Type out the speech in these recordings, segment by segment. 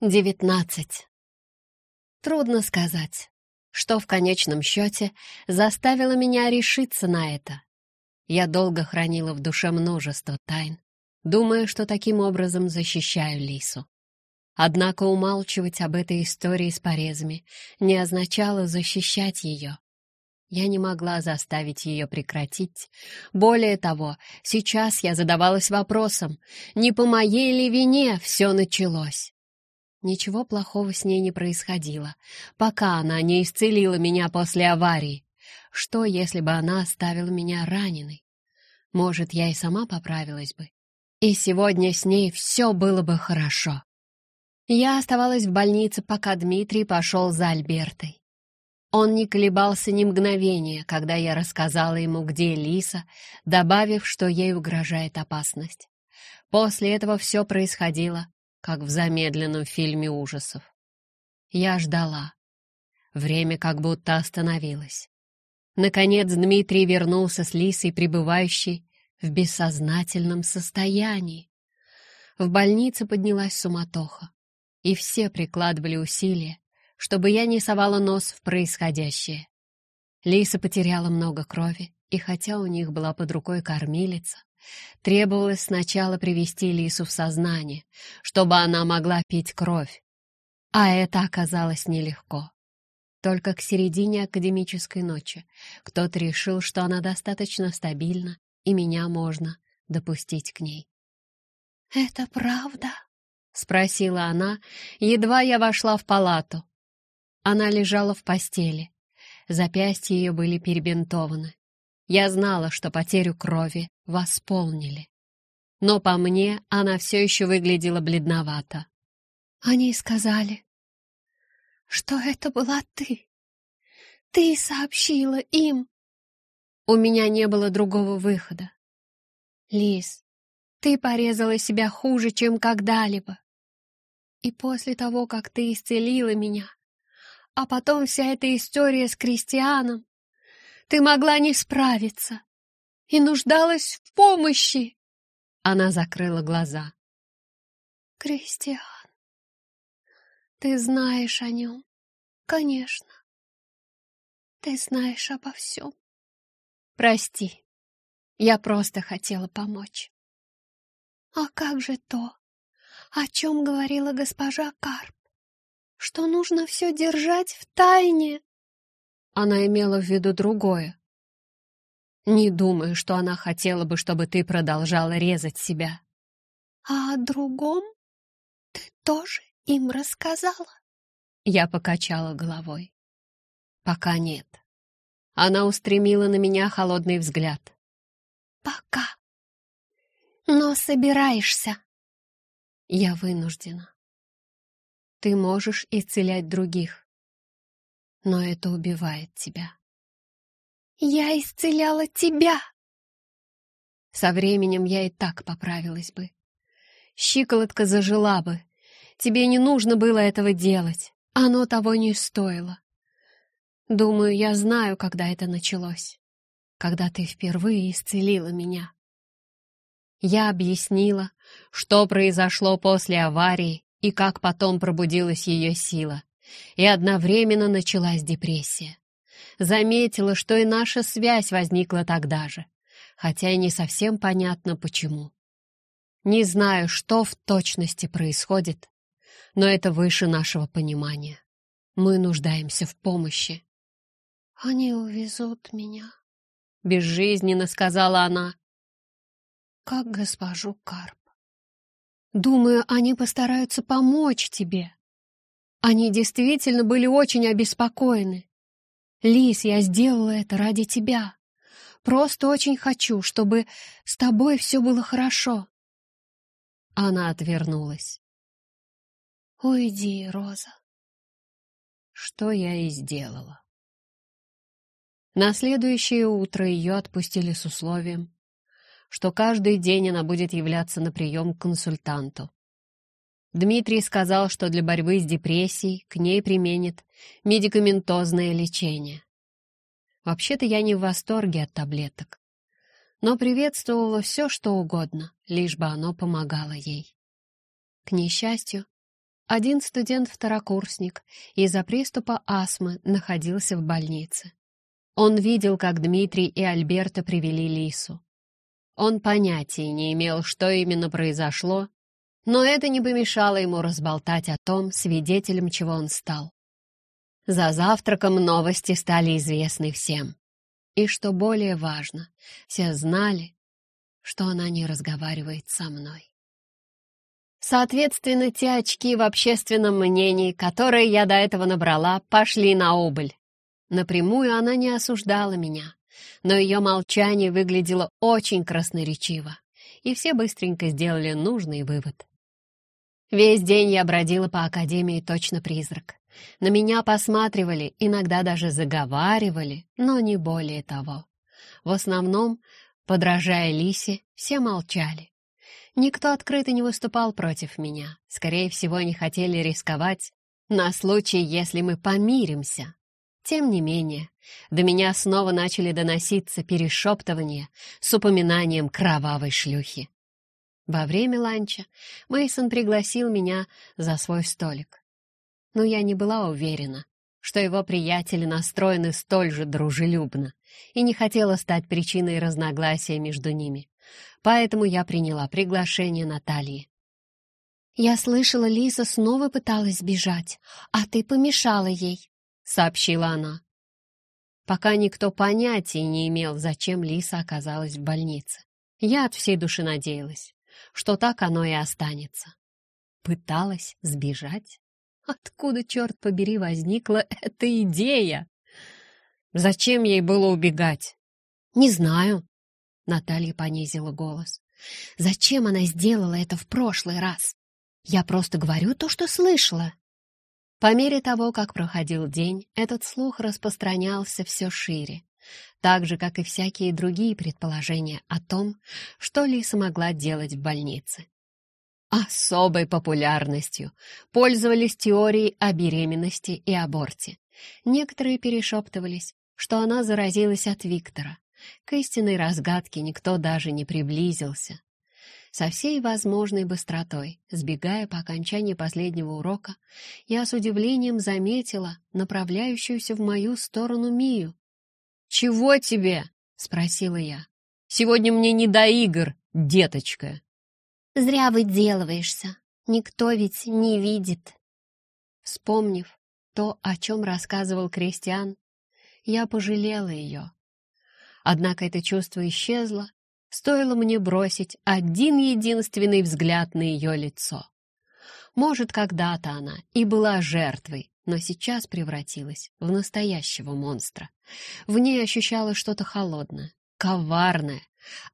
Девятнадцать. Трудно сказать, что в конечном счете заставило меня решиться на это. Я долго хранила в душе множество тайн, думая, что таким образом защищаю Лису. Однако умалчивать об этой истории с порезами не означало защищать ее. Я не могла заставить ее прекратить. Более того, сейчас я задавалась вопросом, не по моей ли вине все началось. Ничего плохого с ней не происходило, пока она не исцелила меня после аварии. Что, если бы она оставила меня раненой? Может, я и сама поправилась бы. И сегодня с ней все было бы хорошо. Я оставалась в больнице, пока Дмитрий пошел за Альбертой. Он не колебался ни мгновения, когда я рассказала ему, где Лиса, добавив, что ей угрожает опасность. После этого все происходило как в замедленном фильме ужасов. Я ждала. Время как будто остановилось. Наконец Дмитрий вернулся с Лисой, пребывающей в бессознательном состоянии. В больнице поднялась суматоха, и все прикладывали усилия, чтобы я не совала нос в происходящее. Лиса потеряла много крови, и хотя у них была под рукой кормилица, Требовалось сначала привести Лису в сознание, чтобы она могла пить кровь. А это оказалось нелегко. Только к середине академической ночи кто-то решил, что она достаточно стабильна, и меня можно допустить к ней. «Это правда?» — спросила она, едва я вошла в палату. Она лежала в постели. Запястья ее были перебинтованы. Я знала, что потерю крови восполнили. Но по мне она все еще выглядела бледновато. Они сказали, что это была ты. Ты сообщила им. У меня не было другого выхода. Лис, ты порезала себя хуже, чем когда-либо. И после того, как ты исцелила меня, а потом вся эта история с Кристианом, ты могла не справиться и нуждалась в помощи. Она закрыла глаза. Кристиан, ты знаешь о нем, конечно. Ты знаешь обо всем. Прости, я просто хотела помочь. А как же то, о чем говорила госпожа Карп? Что нужно все держать в тайне? Она имела в виду другое. Не думаю, что она хотела бы, чтобы ты продолжала резать себя. А о другом ты тоже им рассказала? Я покачала головой. Пока нет. Она устремила на меня холодный взгляд. Пока. Но собираешься. Я вынуждена. Ты можешь исцелять других но это убивает тебя. Я исцеляла тебя! Со временем я и так поправилась бы. Щиколотка зажила бы. Тебе не нужно было этого делать. Оно того не стоило. Думаю, я знаю, когда это началось. Когда ты впервые исцелила меня. Я объяснила, что произошло после аварии и как потом пробудилась ее сила и одновременно началась депрессия. Заметила, что и наша связь возникла тогда же, хотя и не совсем понятно почему. Не знаю, что в точности происходит, но это выше нашего понимания. Мы нуждаемся в помощи. «Они увезут меня», — безжизненно сказала она. «Как госпожу Карп. Думаю, они постараются помочь тебе. Они действительно были очень обеспокоены. «Лис, я сделала это ради тебя. Просто очень хочу, чтобы с тобой все было хорошо». Она отвернулась. «Уйди, Роза». Что я и сделала. На следующее утро ее отпустили с условием, что каждый день она будет являться на прием к консультанту. Дмитрий сказал, что для борьбы с депрессией к ней применит медикаментозное лечение. Вообще-то я не в восторге от таблеток, но приветствовала все, что угодно, лишь бы оно помогало ей. К несчастью, Один студент-второкурсник из-за приступа астмы находился в больнице. Он видел, как Дмитрий и Альберта привели Лису. Он понятия не имел, что именно произошло, но это не помешало ему разболтать о том, свидетелем чего он стал. За завтраком новости стали известны всем. И что более важно, все знали, что она не разговаривает со мной. Соответственно, те очки в общественном мнении, которые я до этого набрала, пошли на убыль. Напрямую она не осуждала меня, но ее молчание выглядело очень красноречиво, и все быстренько сделали нужный вывод. Весь день я бродила по академии точно призрак. На меня посматривали, иногда даже заговаривали, но не более того. В основном, подражая Лисе, все молчали. Никто открыто не выступал против меня. Скорее всего, не хотели рисковать на случай, если мы помиримся. Тем не менее, до меня снова начали доноситься перешептывания с упоминанием кровавой шлюхи. Во время ланча Мейсон пригласил меня за свой столик. Но я не была уверена, что его приятели настроены столь же дружелюбно и не хотела стать причиной разногласия между ними. Поэтому я приняла приглашение Натальи. «Я слышала, Лиза снова пыталась сбежать, а ты помешала ей», — сообщила она. Пока никто понятия не имел, зачем Лиса оказалась в больнице. Я от всей души надеялась, что так оно и останется. Пыталась сбежать? Откуда, черт побери, возникла эта идея? Зачем ей было убегать? Не знаю. Наталья понизила голос. Зачем она сделала это в прошлый раз? Я просто говорю то, что слышала. По мере того, как проходил день, этот слух распространялся все шире так же, как и всякие другие предположения о том, что Лиса могла делать в больнице. Особой популярностью пользовались теорией о беременности и аборте. Некоторые перешептывались, что она заразилась от Виктора. К истинной разгадке никто даже не приблизился. Со всей возможной быстротой, сбегая по окончании последнего урока, я с удивлением заметила направляющуюся в мою сторону Мию. «Чего тебе?» — спросила я. «Сегодня мне не до игр, деточка». «Зря выделываешься. Никто ведь не видит». Вспомнив то, о чем рассказывал Кристиан, я пожалела ее. Однако это чувство исчезло, стоило мне бросить один единственный взгляд на ее лицо. Может, когда-то она и была жертвой, но сейчас превратилась в настоящего монстра. В ней ощущалось что-то холодное, коварное,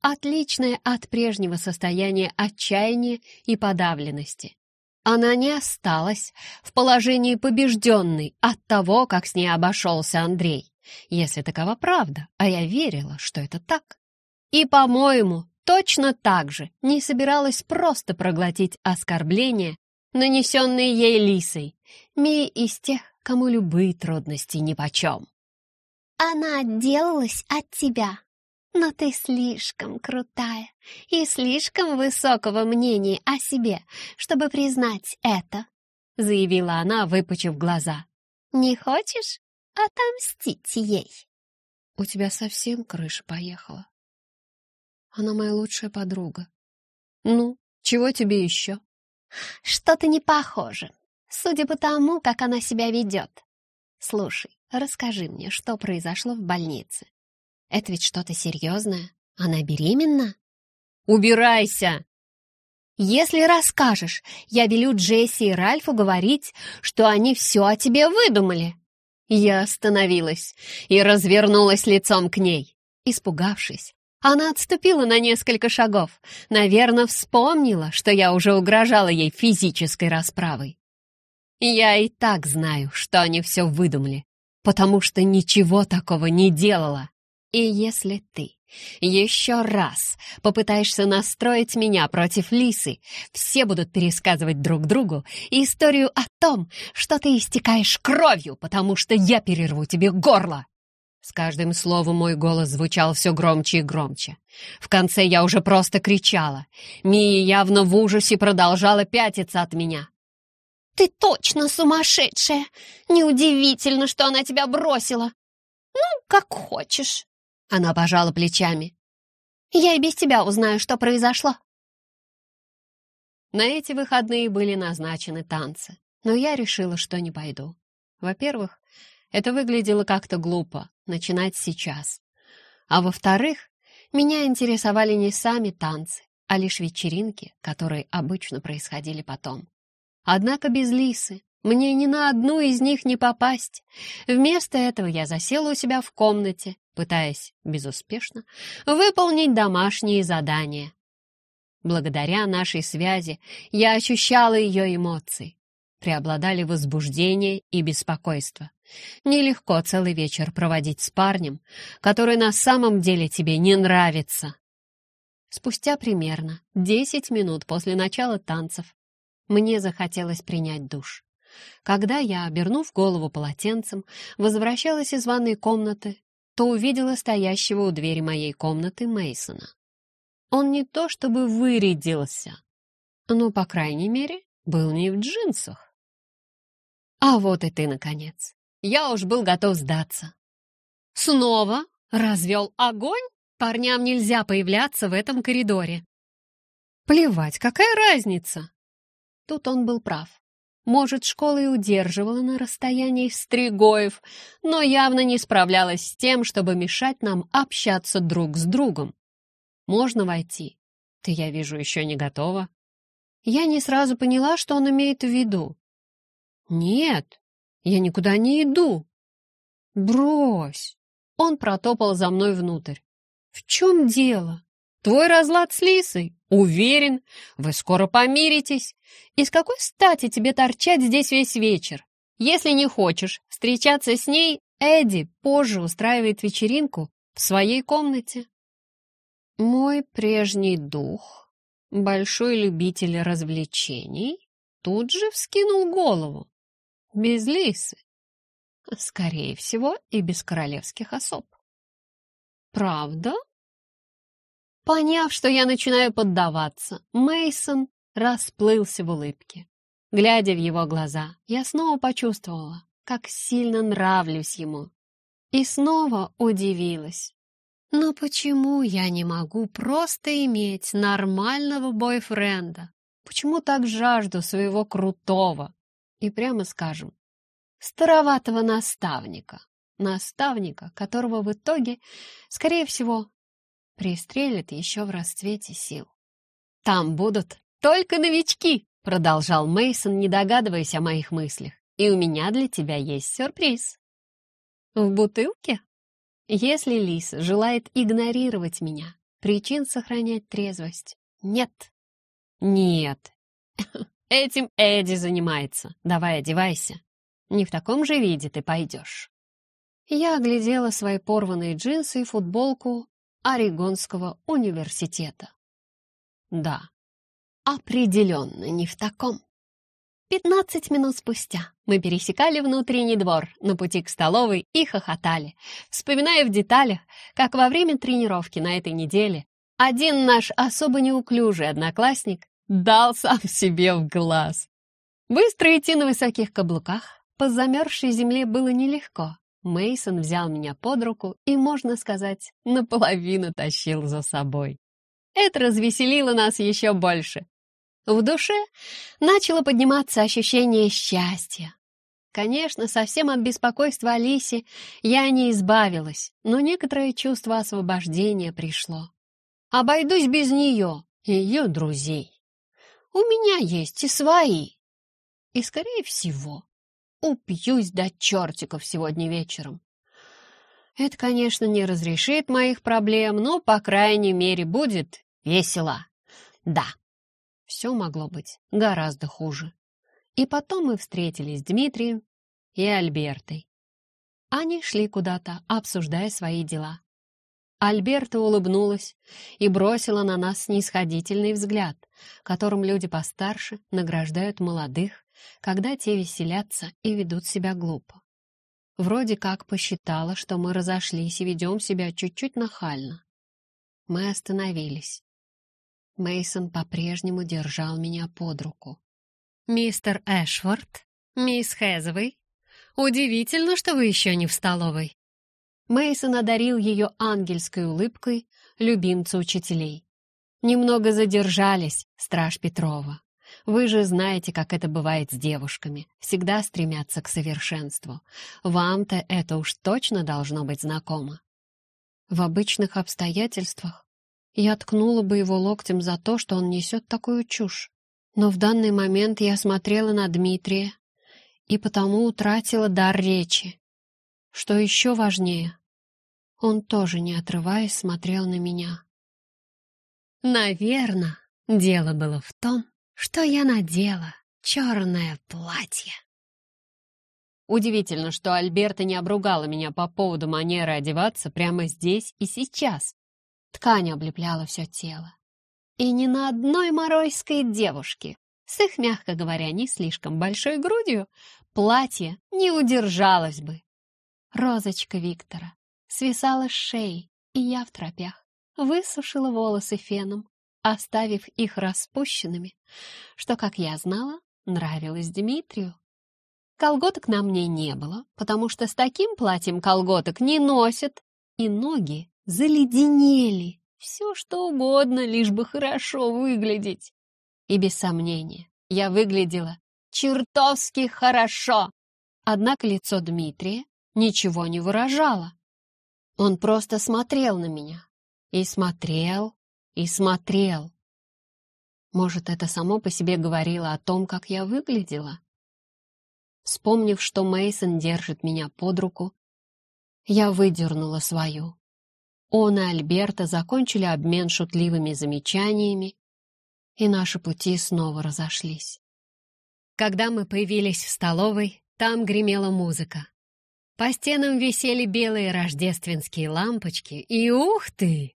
отличное от прежнего состояния отчаяния и подавленности. Она не осталась в положении побежденной от того, как с ней обошелся Андрей, если такова правда, а я верила, что это так. И, по-моему, точно так же не собиралась просто проглотить оскорбление, нанесенные ей лисой, Мия из тех, кому любые трудности нипочем. Она отделалась от тебя, но ты слишком крутая и слишком высокого мнения о себе, чтобы признать это, заявила она, выпучив глаза. Не хочешь отомстить ей? У тебя совсем крыша поехала. Она моя лучшая подруга. Ну, чего тебе еще? Что-то не похоже, судя по тому, как она себя ведет. Слушай, расскажи мне, что произошло в больнице. Это ведь что-то серьезное. Она беременна? Убирайся! Если расскажешь, я велю Джесси и Ральфу говорить, что они все о тебе выдумали. Я остановилась и развернулась лицом к ней. Испугавшись, она отступила на несколько шагов. Наверное, вспомнила, что я уже угрожала ей физической расправой. Я и так знаю, что они все выдумали, потому что ничего такого не делала. И если ты еще раз попытаешься настроить меня против Лисы, все будут пересказывать друг другу историю о том, что ты истекаешь кровью, потому что я перерву тебе горло. С каждым словом мой голос звучал все громче и громче. В конце я уже просто кричала. Мия явно в ужасе продолжала пятиться от меня. Ты точно сумасшедшая! Неудивительно, что она тебя бросила! Ну, как хочешь!» Она пожала плечами. «Я и без тебя узнаю, что произошло!» На эти выходные были назначены танцы, но я решила, что не пойду. Во-первых, это выглядело как-то глупо начинать сейчас. А во-вторых, меня интересовали не сами танцы, а лишь вечеринки, которые обычно происходили потом. Однако без Лисы мне ни на одну из них не попасть. Вместо этого я засела у себя в комнате, пытаясь безуспешно выполнить домашние задания. Благодаря нашей связи я ощущала ее эмоции. Преобладали возбуждение и беспокойство. Нелегко целый вечер проводить с парнем, который на самом деле тебе не нравится. Спустя примерно десять минут после начала танцев мне захотелось принять душ. Когда я, обернув голову полотенцем, возвращалась из ванной комнаты, то увидела стоящего у двери моей комнаты Мейсона. Он не то чтобы вырядился, но, по крайней мере, был не в джинсах. А вот и ты, наконец. Я уж был готов сдаться. Снова развел огонь? Парням нельзя появляться в этом коридоре. Плевать, какая разница? Тут он был прав. Может, школа и удерживала на расстоянии стригоев, но явно не справлялась с тем, чтобы мешать нам общаться друг с другом. Можно войти? Ты, я вижу, еще не готова. Я не сразу поняла, что он имеет в виду. Нет, я никуда не иду. Брось. Он протопал за мной внутрь. В чем дело? Твой разлад с Лисой? Уверен, вы скоро помиритесь. И с какой стати тебе торчать здесь весь вечер? Если не хочешь встречаться с ней, Эдди позже устраивает вечеринку в своей комнате. Мой прежний дух, большой любитель развлечений, тут же вскинул голову. Без Лисы. Скорее всего, и без королевских особ. Правда? Поняв, что я начинаю поддаваться, Мейсон расплылся в улыбке. Глядя в его глаза, я снова почувствовала, как сильно нравлюсь ему. И снова удивилась. Но почему я не могу просто иметь нормального бойфренда? Почему так жажду своего крутого и, прямо скажем, староватого наставника? Наставника, которого в итоге, скорее всего, пристрелят еще в расцвете сил. «Там будут только новички!» — продолжал Мейсон, не догадываясь о моих мыслях. «И у меня для тебя есть сюрприз». «В бутылке?» Если Лис желает игнорировать меня, причин сохранять трезвость нет. Нет. Этим Эдди занимается. Давай одевайся. Не в таком же виде ты пойдешь. Я оглядела свои порванные джинсы и футболку Орегонского университета. Да, определенно не в таком. Пятнадцать минут спустя мы пересекали внутренний двор на пути к столовой и хохотали, вспоминая в деталях, как во время тренировки на этой неделе один наш особо неуклюжий одноклассник дал сам себе в глаз. Быстро идти на высоких каблуках по замерзшей земле было нелегко. Мейсон взял меня под руку и, можно сказать, наполовину тащил за собой. Это развеселило нас еще больше. В душе начало подниматься ощущение счастья. Конечно, совсем от беспокойства Алисе я не избавилась, но некоторое чувство освобождения пришло. Обойдусь без нее и ее друзей. У меня есть и свои. И, скорее всего, упьюсь до чертиков сегодня вечером. Это, конечно, не разрешит моих проблем, но, по крайней мере, будет весело. Да, все могло быть гораздо хуже. И потом мы встретились с Дмитрием и Альбертой. Они шли куда-то, обсуждая свои дела. Альберта улыбнулась и бросила на нас снисходительный взгляд, которым люди постарше награждают молодых, когда те веселятся и ведут себя глупо. Вроде как посчитала, что мы разошлись и ведем себя чуть-чуть нахально. Мы остановились. Мейсон по-прежнему держал меня под руку. Мистер Эшфорд, мисс Хэзовой, удивительно, что вы еще не в столовой. Мейсон одарил ее ангельской улыбкой любимца учителей. Немного задержались, страж Петрова. Вы же знаете, как это бывает с девушками. Всегда стремятся к совершенству. Вам-то это уж точно должно быть знакомо. В обычных обстоятельствах я ткнула бы его локтем за то, что он несет такую чушь. Но в данный момент я смотрела на Дмитрия и потому утратила дар речи. Что еще важнее, он тоже, не отрываясь, смотрел на меня. Наверное, дело было в том, что я надела черное платье. Удивительно, что Альберта не обругала меня по поводу манеры одеваться прямо здесь и сейчас. Ткань облепляла все тело. И ни на одной моройской девушке с их, мягко говоря, не слишком большой грудью платье не удержалось бы. Розочка Виктора свисала с шеи, и я в тропях высушила волосы феном, оставив их распущенными, что, как я знала, нравилось Дмитрию. Колготок на мне не было, потому что с таким платьем колготок не носят, и ноги заледенели. Все что угодно, лишь бы хорошо выглядеть. И без сомнения, я выглядела чертовски хорошо. Однако лицо Дмитрия ничего не выражало. Он просто смотрел на меня. И смотрел, и смотрел. Может, это само по себе говорило о том, как я выглядела? Вспомнив, что Мейсон держит меня под руку, я выдернула свою. Он и Альберта закончили обмен шутливыми замечаниями, и наши пути снова разошлись. Когда мы появились в столовой, там гремела музыка. По стенам висели белые рождественские лампочки, и ух ты!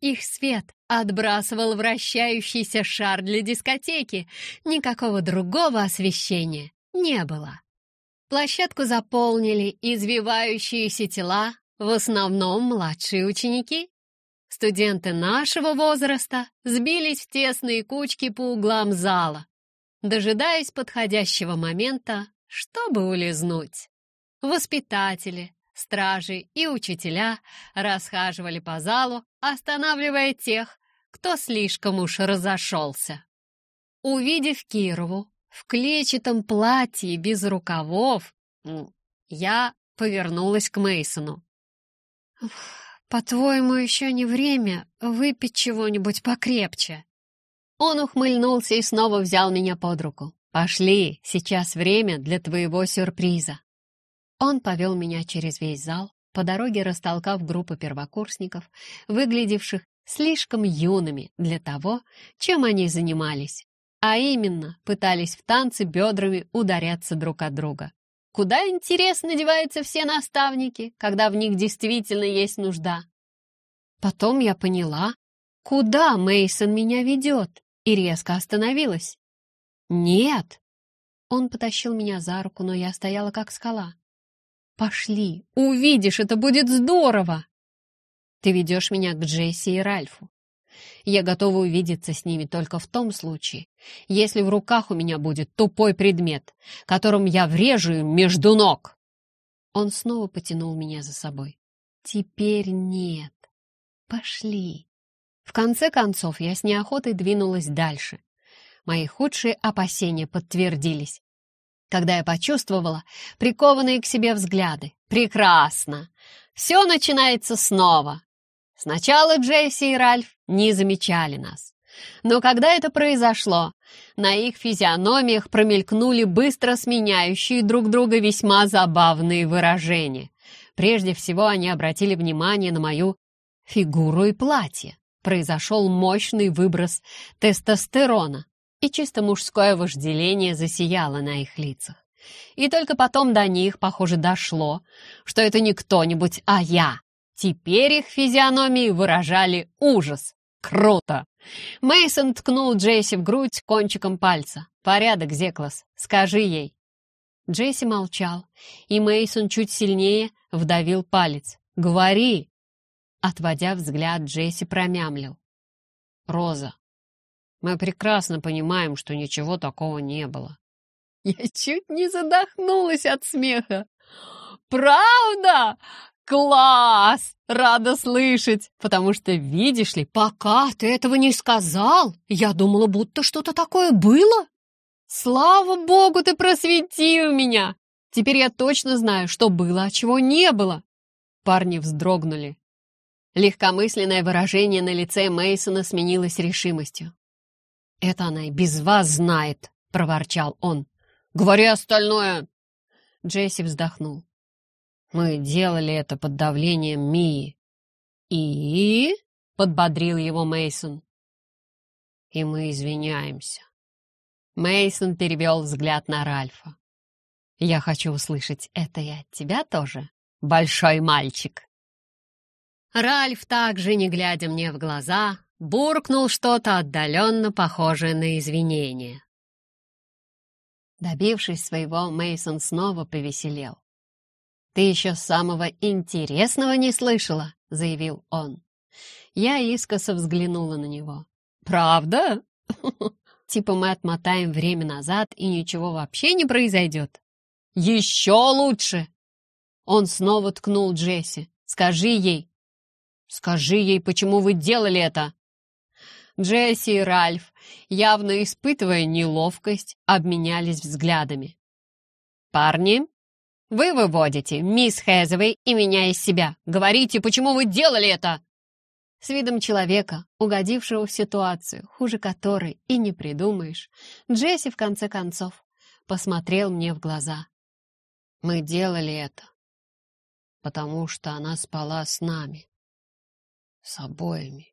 Их свет отбрасывал вращающийся шар для дискотеки. Никакого другого освещения не было. Площадку заполнили извивающиеся тела, в основном младшие ученики. Студенты нашего возраста сбились в тесные кучки по углам зала, дожидаясь подходящего момента, чтобы улизнуть. Воспитатели, стражи и учителя расхаживали по залу, останавливая тех, кто слишком уж разошелся. Увидев Кирову в клетчатом платье без рукавов, я повернулась к Мейсону. «По-твоему, еще не время выпить чего-нибудь покрепче?» Он ухмыльнулся и снова взял меня под руку. «Пошли, сейчас время для твоего сюрприза». Он повел меня через весь зал, по дороге растолкав группу первокурсников, выглядевших слишком юными для того, чем они занимались, а именно пытались в танце бедрами ударяться друг от друга. Куда, интересно, деваются все наставники, когда в них действительно есть нужда? Потом я поняла, куда Мейсон меня ведет, и резко остановилась. «Нет!» Он потащил меня за руку, но я стояла как скала. Пошли, увидишь, это будет здорово. Ты ведешь меня к Джесси и Ральфу. Я готова увидеться с ними только в том случае, если в руках у меня будет тупой предмет, которым я врежу им между ног. Он снова потянул меня за собой. Теперь нет. Пошли. В конце концов, я с неохотой двинулась дальше. Мои худшие опасения подтвердились когда я почувствовала прикованные к себе взгляды. Прекрасно! Все начинается снова. Сначала Джесси и Ральф не замечали нас. Но когда это произошло, на их физиономиях промелькнули быстро сменяющие друг друга весьма забавные выражения. Прежде всего они обратили внимание на мою фигуру и платье. Произошел мощный выброс тестостерона, и чисто мужское вожделение засияло на их лицах. И только потом до них, похоже, дошло, что это не кто-нибудь, а я. Теперь их физиономии выражали ужас. Круто! Мейсон ткнул Джесси в грудь кончиком пальца. «Порядок, Зеклас, скажи ей». Джесси молчал, и Мейсон чуть сильнее вдавил палец. «Говори!» Отводя взгляд, Джесси промямлил. «Роза, Мы прекрасно понимаем, что ничего такого не было. Я чуть не задохнулась от смеха. «Правда? Класс! Рада слышать! Потому что, видишь ли, пока ты этого не сказал, я думала, будто что-то такое было. Слава богу, ты просветил меня! Теперь я точно знаю, что было, а чего не было!» Парни вздрогнули. Легкомысленное выражение на лице Мейсона сменилось решимостью. «Это она и без вас знает», — проворчал он. «Говори остальное!» Джесси вздохнул. «Мы делали это под давлением Мии». «И?» — подбодрил его Мейсон. «И мы извиняемся». Мейсон перевел взгляд на Ральфа. «Я хочу услышать это и от тебя тоже, большой мальчик». Ральф, также не глядя мне в глаза, буркнул что-то отдаленно похожее на извинение. Добившись своего, Мейсон снова повеселел. «Ты еще самого интересного не слышала», — заявил он. Я искоса взглянула на него. «Правда? Типа мы отмотаем время назад, и ничего вообще не произойдет?» «Еще лучше!» Он снова ткнул Джесси. «Скажи ей!» «Скажи ей, почему вы делали это!» Джесси и Ральф, явно испытывая неловкость, обменялись взглядами. «Парни, вы выводите мисс Хэзовой и меня из себя. Говорите, почему вы делали это?» С видом человека, угодившего в ситуацию, хуже которой и не придумаешь, Джесси, в конце концов, посмотрел мне в глаза. «Мы делали это, потому что она спала с нами, с обоими».